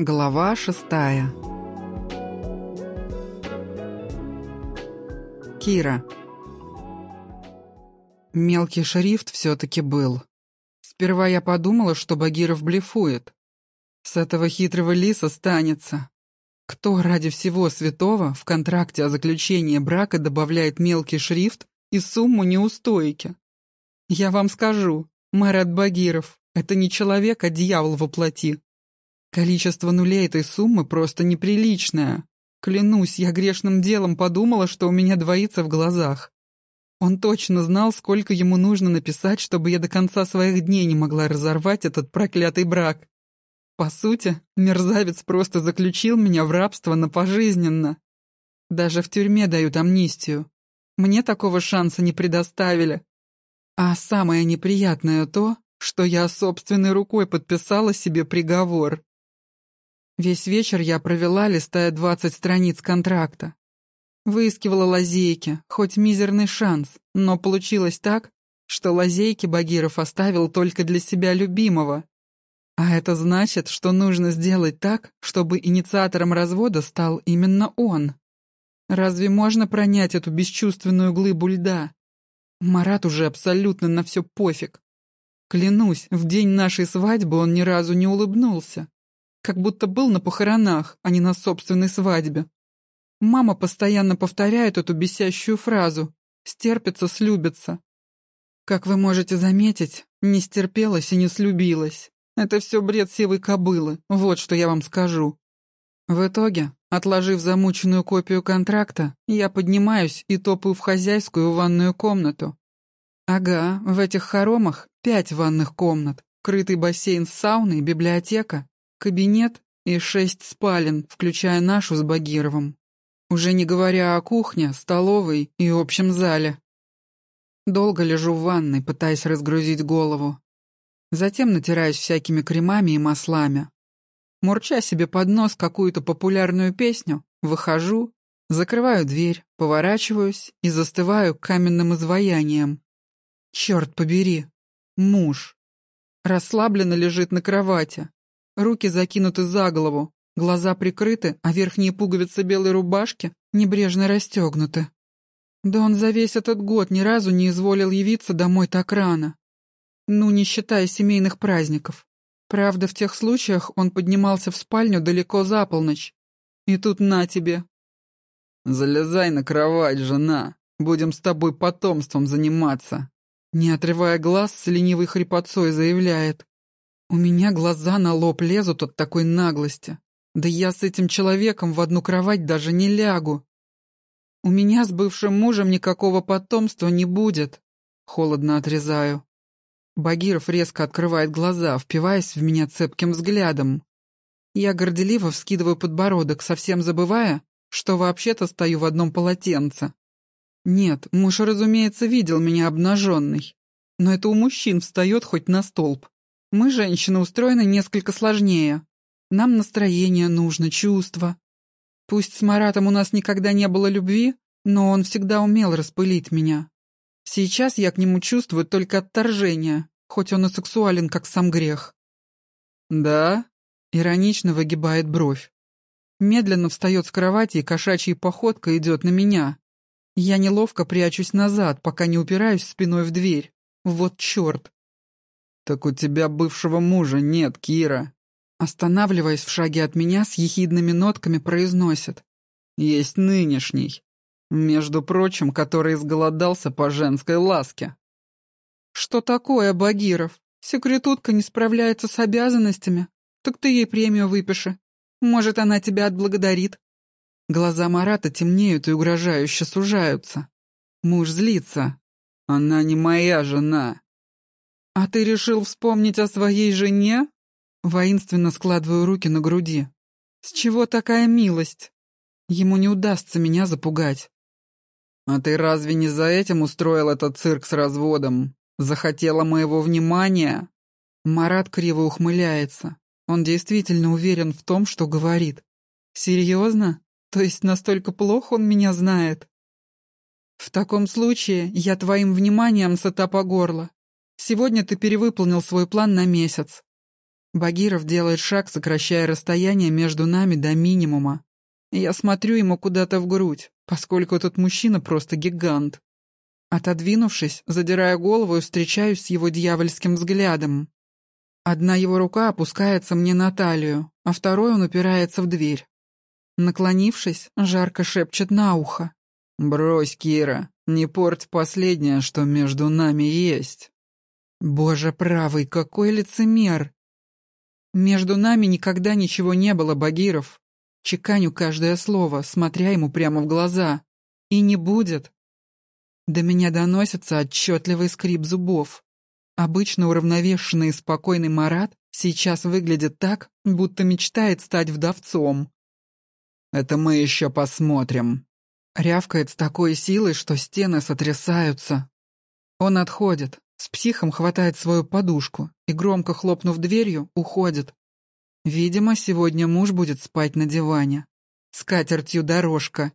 Глава шестая Кира Мелкий шрифт все-таки был. Сперва я подумала, что Багиров блефует. С этого хитрого лиса станется. Кто ради всего святого в контракте о заключении брака добавляет мелкий шрифт и сумму неустойки? Я вам скажу, Марат Багиров — это не человек, а дьявол воплоти. Количество нулей этой суммы просто неприличное. Клянусь, я грешным делом подумала, что у меня двоится в глазах. Он точно знал, сколько ему нужно написать, чтобы я до конца своих дней не могла разорвать этот проклятый брак. По сути, мерзавец просто заключил меня в рабство на пожизненно. Даже в тюрьме дают амнистию. Мне такого шанса не предоставили. А самое неприятное то, что я собственной рукой подписала себе приговор. Весь вечер я провела, листая двадцать страниц контракта. Выискивала лазейки, хоть мизерный шанс, но получилось так, что лазейки Багиров оставил только для себя любимого. А это значит, что нужно сделать так, чтобы инициатором развода стал именно он. Разве можно пронять эту бесчувственную глыбу льда? Марат уже абсолютно на все пофиг. Клянусь, в день нашей свадьбы он ни разу не улыбнулся как будто был на похоронах, а не на собственной свадьбе. Мама постоянно повторяет эту бесящую фразу «стерпится, слюбится». Как вы можете заметить, не стерпелась и не слюбилась. Это все бред сивой кобылы, вот что я вам скажу. В итоге, отложив замученную копию контракта, я поднимаюсь и топаю в хозяйскую ванную комнату. Ага, в этих хоромах пять ванных комнат, крытый бассейн с сауной, библиотека Кабинет и шесть спален, включая нашу с Багировым. Уже не говоря о кухне, столовой и общем зале. Долго лежу в ванной, пытаясь разгрузить голову. Затем натираюсь всякими кремами и маслами. Мурча себе под нос какую-то популярную песню, выхожу, закрываю дверь, поворачиваюсь и застываю каменным изваянием. Черт побери, муж. Расслабленно лежит на кровати, Руки закинуты за голову, глаза прикрыты, а верхние пуговицы белой рубашки небрежно расстегнуты. Да он за весь этот год ни разу не изволил явиться домой так рано. Ну, не считая семейных праздников. Правда, в тех случаях он поднимался в спальню далеко за полночь. И тут на тебе. «Залезай на кровать, жена. Будем с тобой потомством заниматься». Не отрывая глаз, с ленивой хрипотцой заявляет. У меня глаза на лоб лезут от такой наглости. Да я с этим человеком в одну кровать даже не лягу. У меня с бывшим мужем никакого потомства не будет. Холодно отрезаю. Багиров резко открывает глаза, впиваясь в меня цепким взглядом. Я горделиво вскидываю подбородок, совсем забывая, что вообще-то стою в одном полотенце. Нет, муж, разумеется, видел меня обнаженной. Но это у мужчин встает хоть на столб. Мы, женщины, устроены несколько сложнее. Нам настроение нужно, чувства. Пусть с Маратом у нас никогда не было любви, но он всегда умел распылить меня. Сейчас я к нему чувствую только отторжение, хоть он и сексуален, как сам грех. «Да?» — иронично выгибает бровь. Медленно встает с кровати и кошачьей походкой идет на меня. Я неловко прячусь назад, пока не упираюсь спиной в дверь. Вот черт! «Так у тебя бывшего мужа нет, Кира!» Останавливаясь в шаге от меня, с ехидными нотками произносит. «Есть нынешний. Между прочим, который изголодался по женской ласке». «Что такое, Багиров? Секретутка не справляется с обязанностями? Так ты ей премию выпиши. Может, она тебя отблагодарит». Глаза Марата темнеют и угрожающе сужаются. Муж злится. «Она не моя жена. «А ты решил вспомнить о своей жене?» Воинственно складываю руки на груди. «С чего такая милость? Ему не удастся меня запугать». «А ты разве не за этим устроил этот цирк с разводом? Захотела моего внимания?» Марат криво ухмыляется. Он действительно уверен в том, что говорит. «Серьезно? То есть настолько плохо он меня знает?» «В таком случае я твоим вниманием сыта по горло. Сегодня ты перевыполнил свой план на месяц. Багиров делает шаг, сокращая расстояние между нами до минимума. Я смотрю ему куда-то в грудь, поскольку этот мужчина просто гигант. Отодвинувшись, задирая голову встречаюсь с его дьявольским взглядом. Одна его рука опускается мне на талию, а второй он упирается в дверь. Наклонившись, жарко шепчет на ухо. «Брось, Кира, не порть последнее, что между нами есть». «Боже правый, какой лицемер!» «Между нами никогда ничего не было, Багиров. Чеканю каждое слово, смотря ему прямо в глаза. И не будет. До меня доносится отчетливый скрип зубов. Обычно уравновешенный и спокойный Марат сейчас выглядит так, будто мечтает стать вдовцом. «Это мы еще посмотрим», — рявкает с такой силой, что стены сотрясаются. Он отходит, с психом хватает свою подушку и, громко хлопнув дверью, уходит. Видимо, сегодня муж будет спать на диване. С катертью дорожка.